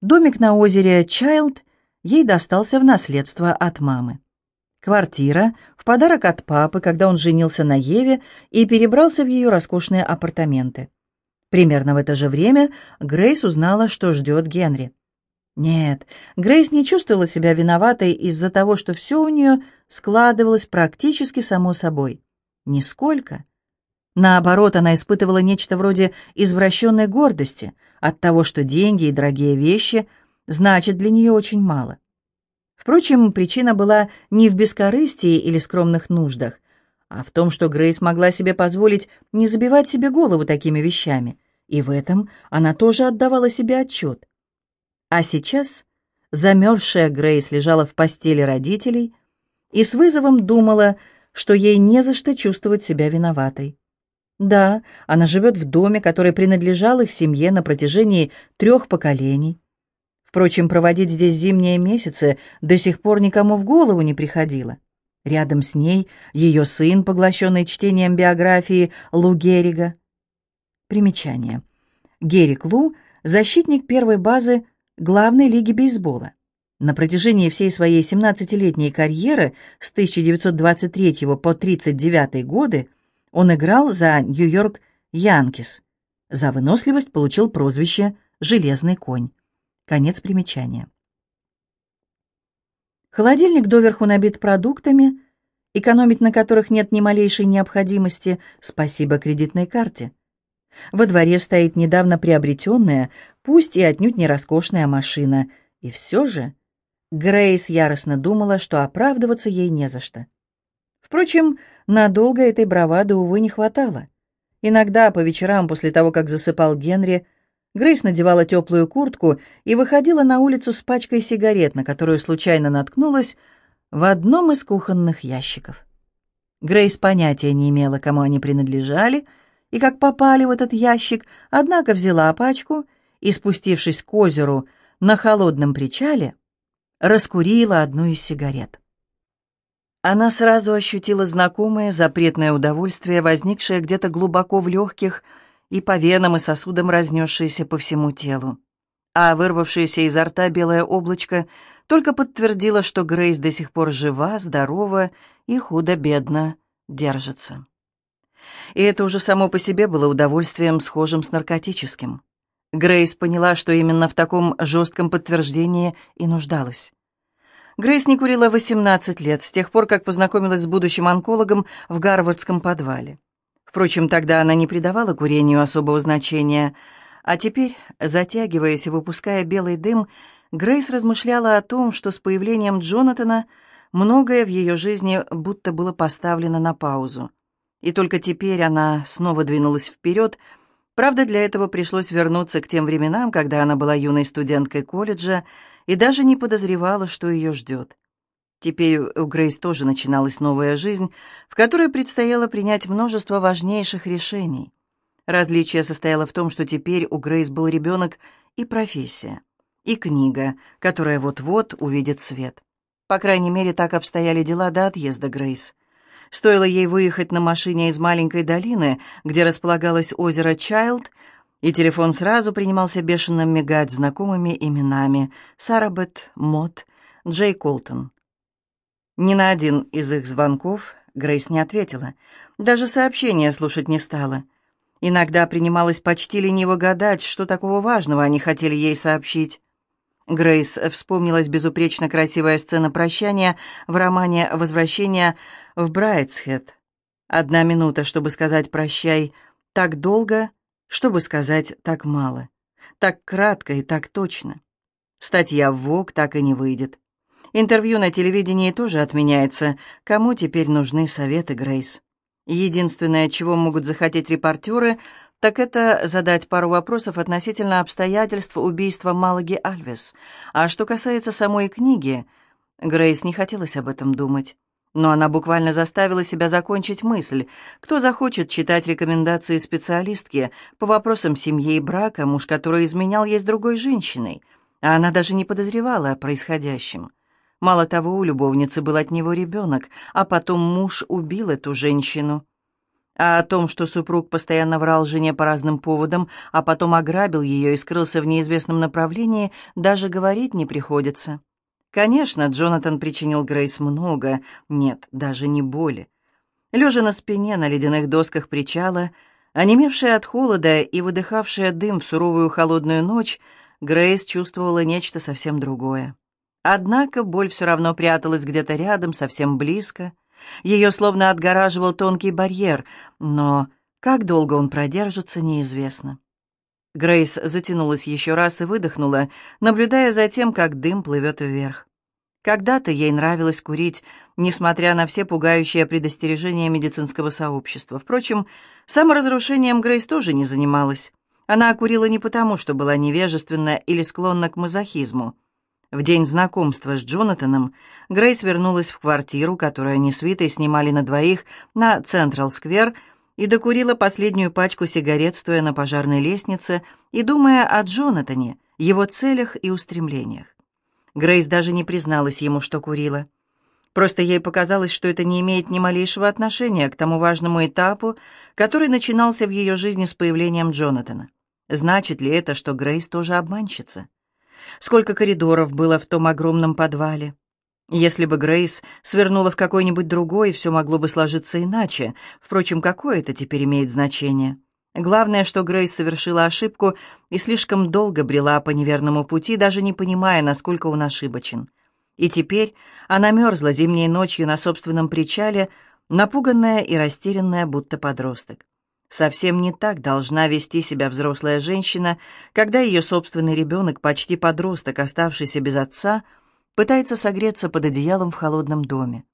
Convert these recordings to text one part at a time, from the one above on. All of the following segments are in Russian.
Домик на озере Чайлд ей достался в наследство от мамы. Квартира в подарок от папы, когда он женился на Еве и перебрался в ее роскошные апартаменты. Примерно в это же время Грейс узнала, что ждет Генри. Нет, Грейс не чувствовала себя виноватой из-за того, что все у нее складывалось практически само собой. Нисколько. Наоборот, она испытывала нечто вроде извращенной гордости от того, что деньги и дорогие вещи значат для нее очень мало. Впрочем, причина была не в бескорыстии или скромных нуждах, а в том, что Грейс могла себе позволить не забивать себе голову такими вещами, и в этом она тоже отдавала себе отчет. А сейчас замерзшая Грейс лежала в постели родителей и с вызовом думала, что ей не за что чувствовать себя виноватой. Да, она живет в доме, который принадлежал их семье на протяжении трех поколений. Впрочем, проводить здесь зимние месяцы до сих пор никому в голову не приходило. Рядом с ней ее сын, поглощенный чтением биографии Лу Геррига. Примечание. Геррик Лу – защитник первой базы главной лиги бейсбола. На протяжении всей своей 17-летней карьеры с 1923 по 1939 годы он играл за Нью-Йорк Янкис. За выносливость получил прозвище «Железный конь». Конец примечания. Холодильник доверху набит продуктами, экономить на которых нет ни малейшей необходимости, спасибо кредитной карте. Во дворе стоит недавно приобретенная, пусть и отнюдь не роскошная машина, и все же Грейс яростно думала, что оправдываться ей не за что. Впрочем, надолго этой бравады, увы, не хватало. Иногда по вечерам после того, как засыпал Генри, Грейс надевала теплую куртку и выходила на улицу с пачкой сигарет, на которую случайно наткнулась в одном из кухонных ящиков. Грейс понятия не имела, кому они принадлежали — и как попали в этот ящик, однако взяла пачку и, спустившись к озеру на холодном причале, раскурила одну из сигарет. Она сразу ощутила знакомое запретное удовольствие, возникшее где-то глубоко в легких и по венам и сосудам разнесшееся по всему телу. А вырвавшееся изо рта белое облачко только подтвердило, что Грейс до сих пор жива, здорова и худо-бедно держится. И это уже само по себе было удовольствием, схожим с наркотическим. Грейс поняла, что именно в таком жестком подтверждении и нуждалась. Грейс не курила 18 лет, с тех пор, как познакомилась с будущим онкологом в Гарвардском подвале. Впрочем, тогда она не придавала курению особого значения, а теперь, затягиваясь и выпуская белый дым, Грейс размышляла о том, что с появлением Джонатана многое в ее жизни будто было поставлено на паузу. И только теперь она снова двинулась вперед. Правда, для этого пришлось вернуться к тем временам, когда она была юной студенткой колледжа и даже не подозревала, что ее ждет. Теперь у Грейс тоже начиналась новая жизнь, в которой предстояло принять множество важнейших решений. Различие состояло в том, что теперь у Грейс был ребенок и профессия, и книга, которая вот-вот увидит свет. По крайней мере, так обстояли дела до отъезда Грейс. Стоило ей выехать на машине из маленькой долины, где располагалось озеро Чайлд, и телефон сразу принимался бешено мигать знакомыми именами Сарабет, Мот, Джей Колтон. Ни на один из их звонков Грейс не ответила, даже сообщения слушать не стала. Иногда принималось почти лениво гадать, что такого важного они хотели ей сообщить. Грейс вспомнилась безупречно красивая сцена прощания в романе «Возвращение в Брайтсхед». Одна минута, чтобы сказать «прощай», так долго, чтобы сказать так мало, так кратко и так точно. Статья в ВОК так и не выйдет. Интервью на телевидении тоже отменяется. Кому теперь нужны советы, Грейс? Единственное, чего могут захотеть репортеры, так это задать пару вопросов относительно обстоятельств убийства Малаги Альвес. А что касается самой книги, Грейс не хотелось об этом думать. Но она буквально заставила себя закончить мысль. Кто захочет читать рекомендации специалистки по вопросам семьи и брака, муж который изменял ей с другой женщиной, а она даже не подозревала о происходящем. Мало того, у любовницы был от него ребенок, а потом муж убил эту женщину. А о том, что супруг постоянно врал жене по разным поводам, а потом ограбил ее и скрылся в неизвестном направлении, даже говорить не приходится. Конечно, Джонатан причинил Грейс много, нет, даже не боли. Лежа на спине на ледяных досках причала, онемевшая от холода и выдыхавшая дым в суровую холодную ночь, Грейс чувствовала нечто совсем другое. Однако боль все равно пряталась где-то рядом, совсем близко — ее словно отгораживал тонкий барьер, но как долго он продержится, неизвестно. Грейс затянулась еще раз и выдохнула, наблюдая за тем, как дым плывет вверх. Когда-то ей нравилось курить, несмотря на все пугающие предостережения медицинского сообщества. Впрочем, саморазрушением Грейс тоже не занималась. Она курила не потому, что была невежественна или склонна к мазохизму. В день знакомства с Джонатаном Грейс вернулась в квартиру, которую они с Витой снимали на двоих на Централ-сквер, и докурила последнюю пачку сигарет, стоя на пожарной лестнице и думая о Джонатане, его целях и устремлениях. Грейс даже не призналась ему, что курила. Просто ей показалось, что это не имеет ни малейшего отношения к тому важному этапу, который начинался в ее жизни с появлением Джонатана. Значит ли это, что Грейс тоже обманщица? Сколько коридоров было в том огромном подвале. Если бы Грейс свернула в какой-нибудь другой, все могло бы сложиться иначе. Впрочем, какое это теперь имеет значение? Главное, что Грейс совершила ошибку и слишком долго брела по неверному пути, даже не понимая, насколько он ошибочен. И теперь она мерзла зимней ночью на собственном причале, напуганная и растерянная, будто подросток. Совсем не так должна вести себя взрослая женщина, когда ее собственный ребенок, почти подросток, оставшийся без отца, пытается согреться под одеялом в холодном доме.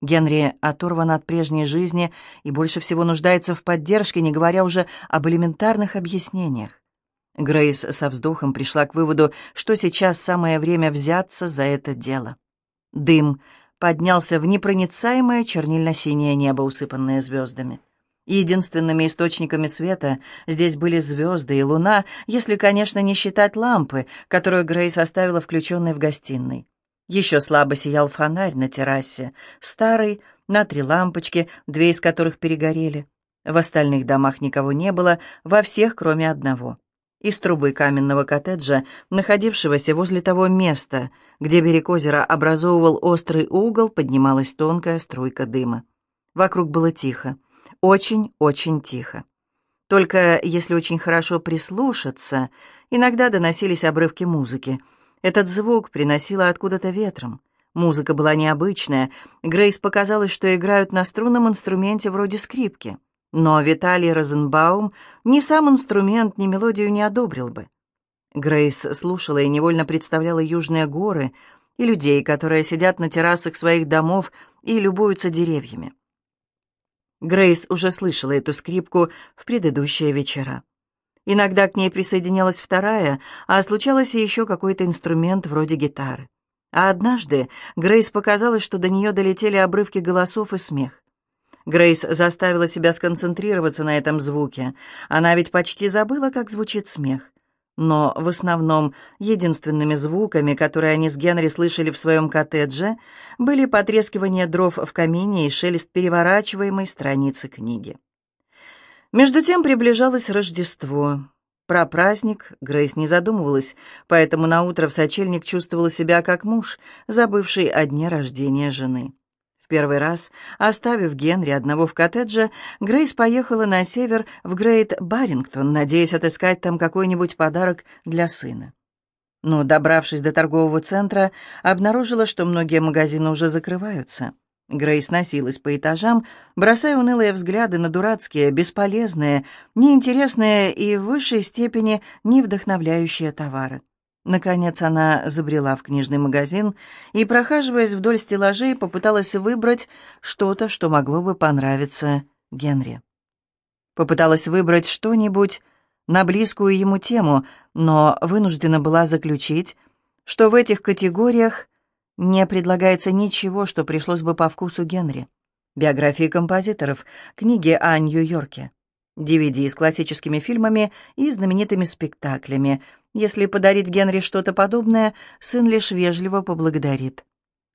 Генри оторван от прежней жизни и больше всего нуждается в поддержке, не говоря уже об элементарных объяснениях. Грейс со вздохом пришла к выводу, что сейчас самое время взяться за это дело. Дым поднялся в непроницаемое чернильно-синее небо, усыпанное звездами. Единственными источниками света здесь были звезды и луна, если, конечно, не считать лампы, которую Грейс оставила включенной в гостиной. Еще слабо сиял фонарь на террасе, старый, на три лампочки, две из которых перегорели. В остальных домах никого не было, во всех, кроме одного. Из трубы каменного коттеджа, находившегося возле того места, где берег озера образовывал острый угол, поднималась тонкая струйка дыма. Вокруг было тихо. Очень-очень тихо. Только если очень хорошо прислушаться, иногда доносились обрывки музыки. Этот звук приносило откуда-то ветром. Музыка была необычная. Грейс показалось, что играют на струнном инструменте вроде скрипки. Но Виталий Розенбаум ни сам инструмент, ни мелодию не одобрил бы. Грейс слушала и невольно представляла южные горы и людей, которые сидят на террасах своих домов и любуются деревьями. Грейс уже слышала эту скрипку в предыдущие вечера. Иногда к ней присоединялась вторая, а случалось и еще какой-то инструмент вроде гитары. А однажды Грейс показалось, что до нее долетели обрывки голосов и смех. Грейс заставила себя сконцентрироваться на этом звуке. Она ведь почти забыла, как звучит смех. Но в основном единственными звуками, которые они с Генри слышали в своем коттедже, были потрескивание дров в камине и шелест переворачиваемой страницы книги. Между тем приближалось Рождество. Про праздник Грейс не задумывалась, поэтому наутро в сочельник чувствовала себя как муж, забывший о дне рождения жены первый раз, оставив Генри одного в коттедже, Грейс поехала на север в Грейт Барингтон, надеясь отыскать там какой-нибудь подарок для сына. Но, добравшись до торгового центра, обнаружила, что многие магазины уже закрываются. Грейс носилась по этажам, бросая унылые взгляды на дурацкие, бесполезные, неинтересные и в высшей степени не вдохновляющие товары. Наконец она забрела в книжный магазин и, прохаживаясь вдоль стеллажей, попыталась выбрать что-то, что могло бы понравиться Генри. Попыталась выбрать что-нибудь на близкую ему тему, но вынуждена была заключить, что в этих категориях не предлагается ничего, что пришлось бы по вкусу Генри. Биографии композиторов, книги о Нью-Йорке, DVD с классическими фильмами и знаменитыми спектаклями — если подарить Генри что-то подобное, сын лишь вежливо поблагодарит.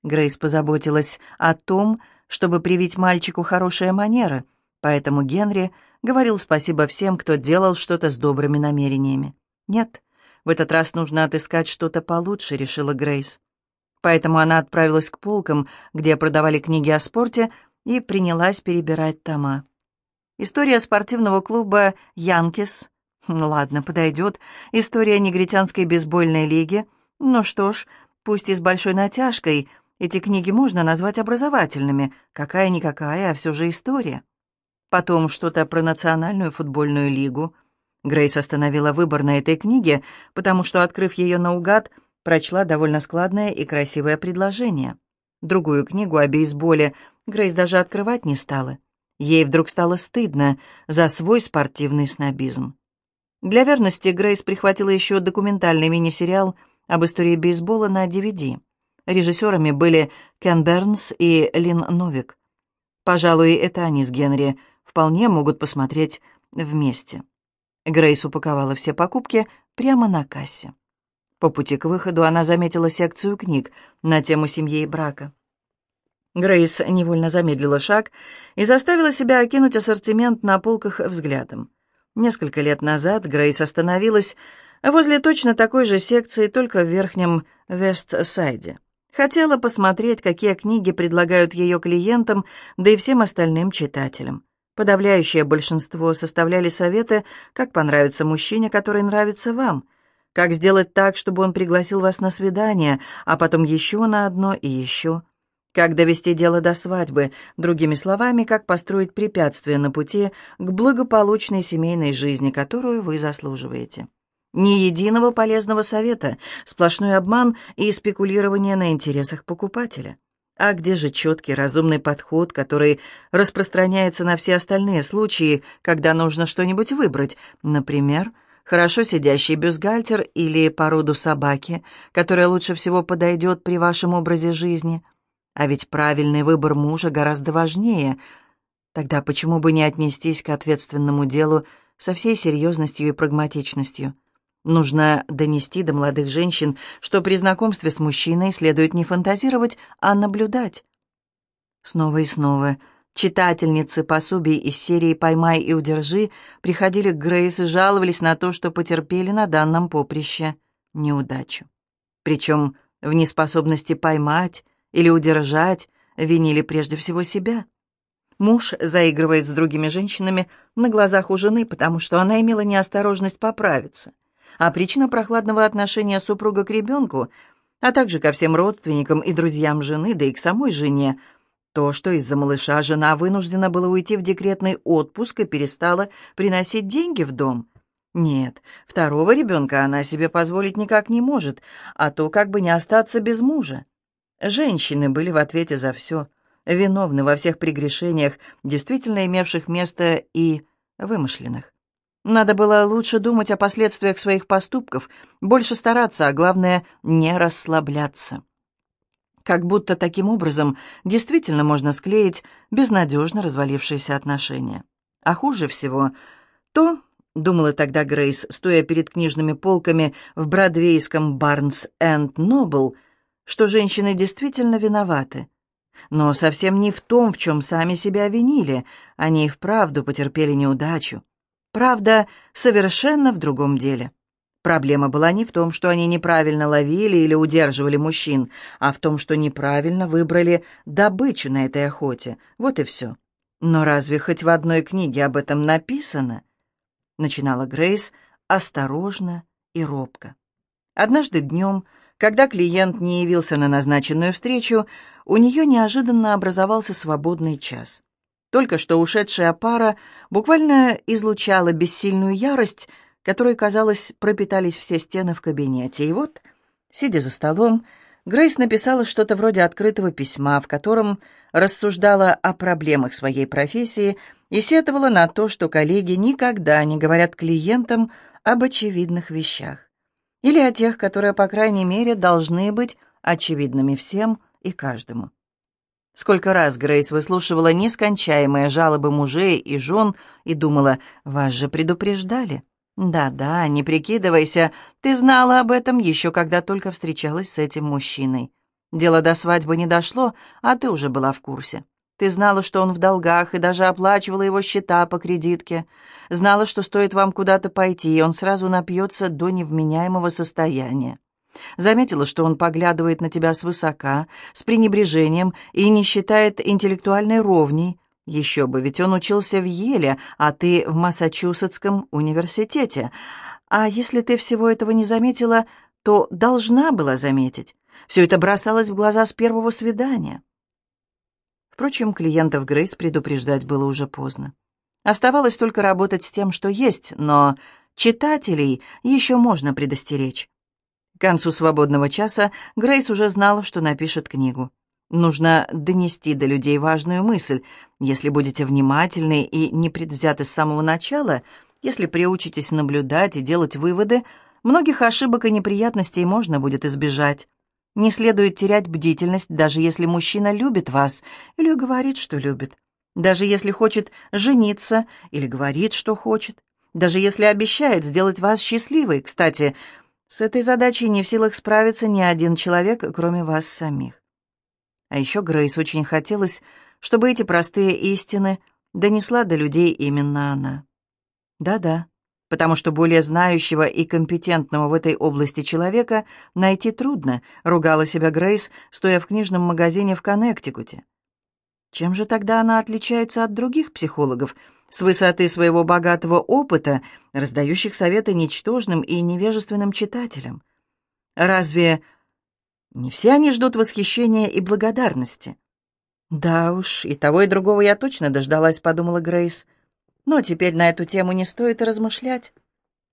Грейс позаботилась о том, чтобы привить мальчику хорошие манеры, Поэтому Генри говорил спасибо всем, кто делал что-то с добрыми намерениями. «Нет, в этот раз нужно отыскать что-то получше», — решила Грейс. Поэтому она отправилась к полкам, где продавали книги о спорте, и принялась перебирать тома. История спортивного клуба «Янкис». Ладно, подойдет. История негритянской бейсбольной лиги. Ну что ж, пусть и с большой натяжкой, эти книги можно назвать образовательными. Какая-никакая, а все же история. Потом что-то про национальную футбольную лигу. Грейс остановила выбор на этой книге, потому что, открыв ее наугад, прочла довольно складное и красивое предложение. Другую книгу о бейсболе Грейс даже открывать не стала. Ей вдруг стало стыдно за свой спортивный снобизм. Для верности Грейс прихватила еще документальный мини-сериал об истории бейсбола на DVD. Режиссерами были Кен Бернс и Лин Новик. Пожалуй, это они с Генри вполне могут посмотреть вместе. Грейс упаковала все покупки прямо на кассе. По пути к выходу она заметила секцию книг на тему семьи и брака. Грейс невольно замедлила шаг и заставила себя окинуть ассортимент на полках взглядом. Несколько лет назад Грейс остановилась возле точно такой же секции, только в верхнем Вест-Сайде. Хотела посмотреть, какие книги предлагают ее клиентам, да и всем остальным читателям. Подавляющее большинство составляли советы, как понравиться мужчине, который нравится вам, как сделать так, чтобы он пригласил вас на свидание, а потом еще на одно и еще. Как довести дело до свадьбы, другими словами, как построить препятствия на пути к благополучной семейной жизни, которую вы заслуживаете. Ни единого полезного совета, сплошной обман и спекулирование на интересах покупателя. А где же четкий разумный подход, который распространяется на все остальные случаи, когда нужно что-нибудь выбрать? Например, хорошо сидящий бюстгальтер или породу собаки, которая лучше всего подойдет при вашем образе жизни? А ведь правильный выбор мужа гораздо важнее. Тогда почему бы не отнестись к ответственному делу со всей серьезностью и прагматичностью? Нужно донести до молодых женщин, что при знакомстве с мужчиной следует не фантазировать, а наблюдать. Снова и снова читательницы пособий из серии «Поймай и удержи» приходили к Грейс и жаловались на то, что потерпели на данном поприще неудачу. Причем в неспособности поймать или удержать винили прежде всего себя. Муж заигрывает с другими женщинами на глазах у жены, потому что она имела неосторожность поправиться — а причина прохладного отношения супруга к ребенку, а также ко всем родственникам и друзьям жены, да и к самой жене, то, что из-за малыша жена вынуждена была уйти в декретный отпуск и перестала приносить деньги в дом. Нет, второго ребенка она себе позволить никак не может, а то как бы не остаться без мужа. Женщины были в ответе за все, виновны во всех прегрешениях, действительно имевших место и вымышленных. Надо было лучше думать о последствиях своих поступков, больше стараться, а главное, не расслабляться. Как будто таким образом действительно можно склеить безнадежно развалившиеся отношения. А хуже всего то, думала тогда Грейс, стоя перед книжными полками в бродвейском Барнс энд Нобл, что женщины действительно виноваты. Но совсем не в том, в чем сами себя винили, они и вправду потерпели неудачу. Правда, совершенно в другом деле. Проблема была не в том, что они неправильно ловили или удерживали мужчин, а в том, что неправильно выбрали добычу на этой охоте. Вот и все. Но разве хоть в одной книге об этом написано? Начинала Грейс осторожно и робко. Однажды днем, когда клиент не явился на назначенную встречу, у нее неожиданно образовался свободный час. Только что ушедшая пара буквально излучала бессильную ярость, которой, казалось, пропитались все стены в кабинете. И вот, сидя за столом, Грейс написала что-то вроде открытого письма, в котором рассуждала о проблемах своей профессии и сетовала на то, что коллеги никогда не говорят клиентам об очевидных вещах. Или о тех, которые, по крайней мере, должны быть очевидными всем и каждому. Сколько раз Грейс выслушивала нескончаемые жалобы мужей и жен и думала, «Вас же предупреждали». «Да-да, не прикидывайся, ты знала об этом еще когда только встречалась с этим мужчиной. Дело до свадьбы не дошло, а ты уже была в курсе. Ты знала, что он в долгах, и даже оплачивала его счета по кредитке. Знала, что стоит вам куда-то пойти, и он сразу напьется до невменяемого состояния. Заметила, что он поглядывает на тебя свысока, с пренебрежением и не считает интеллектуальной ровней. Еще бы, ведь он учился в Еле, а ты в Массачусетском университете. А если ты всего этого не заметила, то должна была заметить. Все это бросалось в глаза с первого свидания. Впрочем, клиентов Грейс предупреждать было уже поздно. Оставалось только работать с тем, что есть, но читателей еще можно предостеречь. К концу свободного часа Грейс уже знала, что напишет книгу. Нужно донести до людей важную мысль. Если будете внимательны и не предвзяты с самого начала, если приучитесь наблюдать и делать выводы, многих ошибок и неприятностей можно будет избежать. Не следует терять бдительность, даже если мужчина любит вас или говорит, что любит. Даже если хочет жениться или говорит, что хочет. Даже если обещает сделать вас счастливой. Кстати, с этой задачей не в силах справиться ни один человек, кроме вас самих. А еще Грейс очень хотелось, чтобы эти простые истины донесла до людей именно она. Да-да, потому что более знающего и компетентного в этой области человека найти трудно, ругала себя Грейс, стоя в книжном магазине в Коннектикуте. Чем же тогда она отличается от других психологов — с высоты своего богатого опыта, раздающих советы ничтожным и невежественным читателям. Разве не все они ждут восхищения и благодарности? «Да уж, и того, и другого я точно дождалась», — подумала Грейс. «Но теперь на эту тему не стоит размышлять».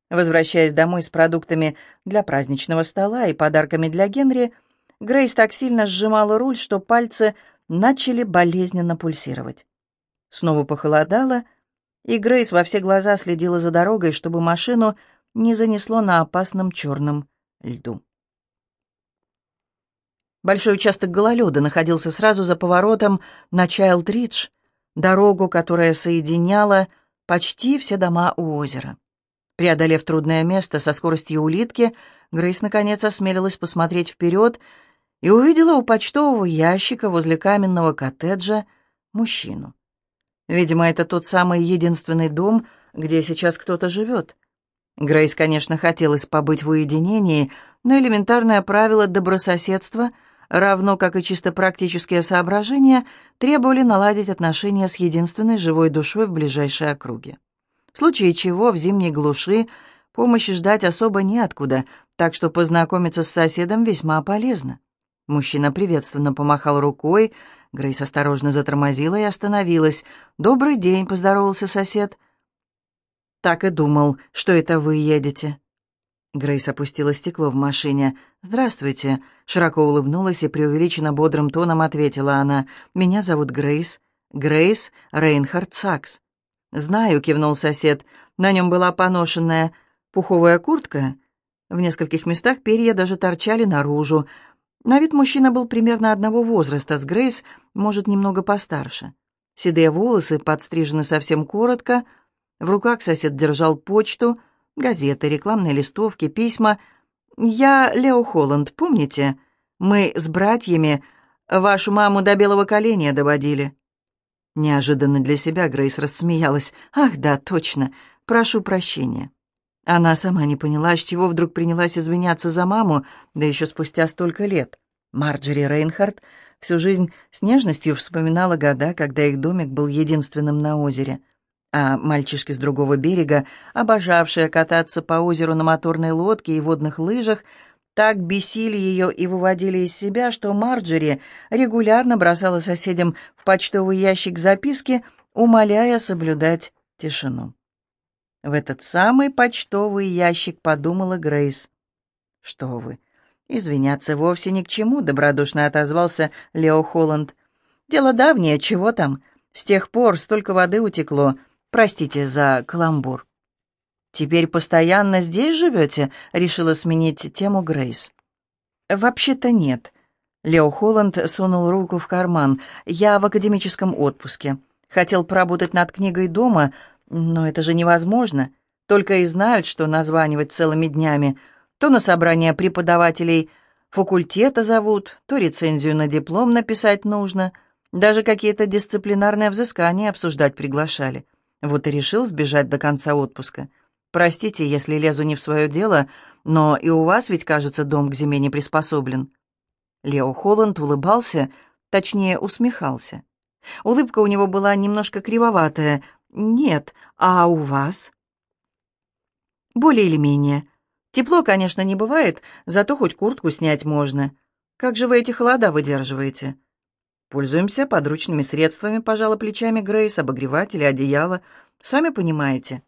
Возвращаясь домой с продуктами для праздничного стола и подарками для Генри, Грейс так сильно сжимала руль, что пальцы начали болезненно пульсировать. Снова похолодало, и Грейс во все глаза следила за дорогой, чтобы машину не занесло на опасном черном льду. Большой участок гололеда находился сразу за поворотом на Чайлдридж, дорогу, которая соединяла почти все дома у озера. Преодолев трудное место со скоростью улитки, Грейс наконец осмелилась посмотреть вперед и увидела у почтового ящика возле каменного коттеджа мужчину. Видимо, это тот самый единственный дом, где сейчас кто-то живет. Грейс, конечно, хотелось побыть в уединении, но элементарное правило добрососедства, равно как и чисто практические соображения, требовали наладить отношения с единственной живой душой в ближайшей округе. В случае чего в зимней глуши помощи ждать особо неоткуда, так что познакомиться с соседом весьма полезно. Мужчина приветственно помахал рукой, Грейс осторожно затормозила и остановилась. «Добрый день», — поздоровался сосед. «Так и думал, что это вы едете». Грейс опустила стекло в машине. «Здравствуйте», — широко улыбнулась и преувеличенно бодрым тоном ответила она. «Меня зовут Грейс. Грейс Рейнхард Сакс». «Знаю», — кивнул сосед. На нем была поношенная пуховая куртка. В нескольких местах перья даже торчали наружу. На вид мужчина был примерно одного возраста с Грейс, может, немного постарше. Седые волосы подстрижены совсем коротко. В руках сосед держал почту, газеты, рекламные листовки, письма. «Я Лео Холланд, помните? Мы с братьями вашу маму до белого коленя доводили». Неожиданно для себя Грейс рассмеялась. «Ах, да, точно. Прошу прощения». Она сама не поняла, с чего вдруг принялась извиняться за маму, да еще спустя столько лет. Марджери Рейнхард всю жизнь с нежностью вспоминала года, когда их домик был единственным на озере, а мальчишки с другого берега, обожавшие кататься по озеру на моторной лодке и водных лыжах, так бесили ее и выводили из себя, что Марджери регулярно бросала соседям в почтовый ящик записки, умоляя соблюдать тишину. В этот самый почтовый ящик подумала Грейс. «Что вы, извиняться вовсе ни к чему», — добродушно отозвался Лео Холланд. «Дело давнее, чего там? С тех пор столько воды утекло. Простите за каламбур». «Теперь постоянно здесь живете?» — решила сменить тему Грейс. «Вообще-то нет». Лео Холланд сунул руку в карман. «Я в академическом отпуске. Хотел поработать над книгой дома, но это же невозможно. Только и знают, что названивать целыми днями. То на собрание преподавателей факультета зовут, то рецензию на диплом написать нужно. Даже какие-то дисциплинарные взыскания обсуждать приглашали. Вот и решил сбежать до конца отпуска. Простите, если лезу не в свое дело, но и у вас ведь, кажется, дом к зиме не приспособлен». Лео Холланд улыбался, точнее, усмехался. Улыбка у него была немножко кривоватая. «Нет, а у вас?» «Более или менее. Тепло, конечно, не бывает, зато хоть куртку снять можно. Как же вы эти холода выдерживаете?» «Пользуемся подручными средствами», — пожала плечами Грейс, обогреватели, одеяло. «Сами понимаете».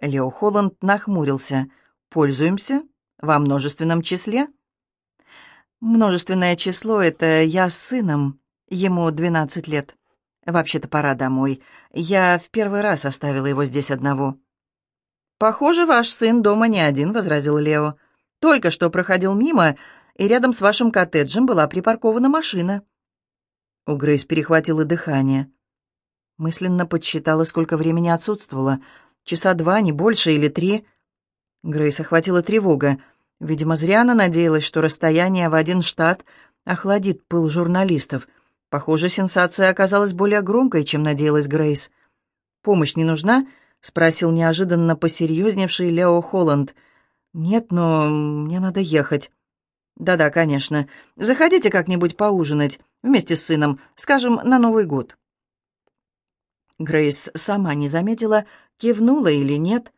Лео Холланд нахмурился. «Пользуемся? Во множественном числе?» «Множественное число — это я с сыном. Ему двенадцать лет. Вообще-то пора домой. Я в первый раз оставила его здесь одного». «Похоже, ваш сын дома не один», — возразил Лео. «Только что проходил мимо, и рядом с вашим коттеджем была припаркована машина». У Грейс перехватило дыхание. Мысленно подсчитала, сколько времени отсутствовала. Часа два, не больше, или три. Грейс охватила тревога. Видимо, зря она надеялась, что расстояние в один штат охладит пыл журналистов. Похоже, сенсация оказалась более громкой, чем надеялась Грейс. «Помощь не нужна?» — спросил неожиданно посерьезневший Лео Холланд. «Нет, но мне надо ехать». «Да-да, конечно. Заходите как-нибудь поужинать вместе с сыном, скажем, на Новый год». Грейс сама не заметила, кивнула или нет.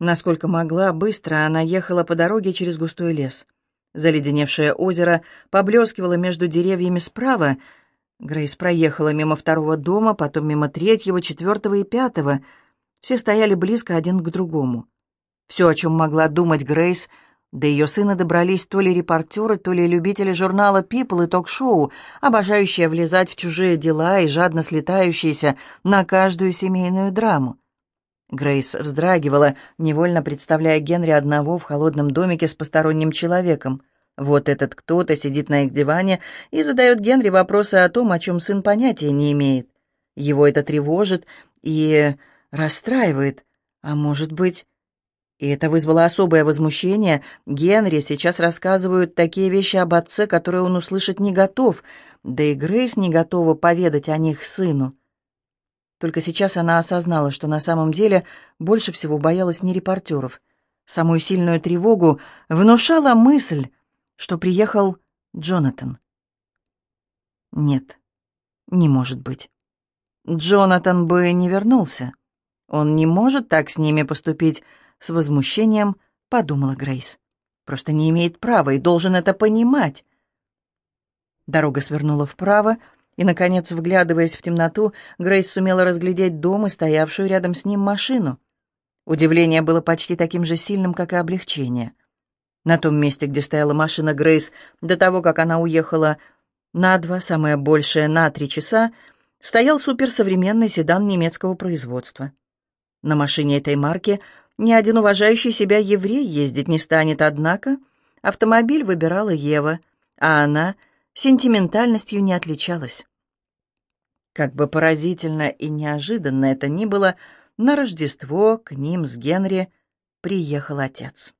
Насколько могла, быстро она ехала по дороге через густой лес. Заледеневшее озеро поблескивало между деревьями справа. Грейс проехала мимо второго дома, потом мимо третьего, четвертого и пятого. Все стояли близко один к другому. Все, о чем могла думать Грейс, до ее сына добрались то ли репортеры, то ли любители журнала People и ток-шоу, обожающие влезать в чужие дела и жадно слетающиеся на каждую семейную драму. Грейс вздрагивала, невольно представляя Генри одного в холодном домике с посторонним человеком. Вот этот кто-то сидит на их диване и задает Генри вопросы о том, о чем сын понятия не имеет. Его это тревожит и расстраивает, а может быть... И это вызвало особое возмущение. Генри сейчас рассказывают такие вещи об отце, которые он услышать не готов, да и Грейс не готова поведать о них сыну. Только сейчас она осознала, что на самом деле больше всего боялась не репортеров. Самую сильную тревогу внушала мысль, что приехал Джонатан. Нет, не может быть. Джонатан бы не вернулся. Он не может так с ними поступить, с возмущением подумала Грейс. Просто не имеет права и должен это понимать. Дорога свернула вправо, и, наконец, вглядываясь в темноту, Грейс сумела разглядеть дом и стоявшую рядом с ним машину. Удивление было почти таким же сильным, как и облегчение. На том месте, где стояла машина Грейс, до того, как она уехала на два, самое большее, на три часа, стоял суперсовременный седан немецкого производства. На машине этой марки ни один уважающий себя еврей ездить не станет, однако автомобиль выбирала Ева, а она сентиментальностью не отличалась. Как бы поразительно и неожиданно это ни было, на Рождество к ним с Генри приехал отец.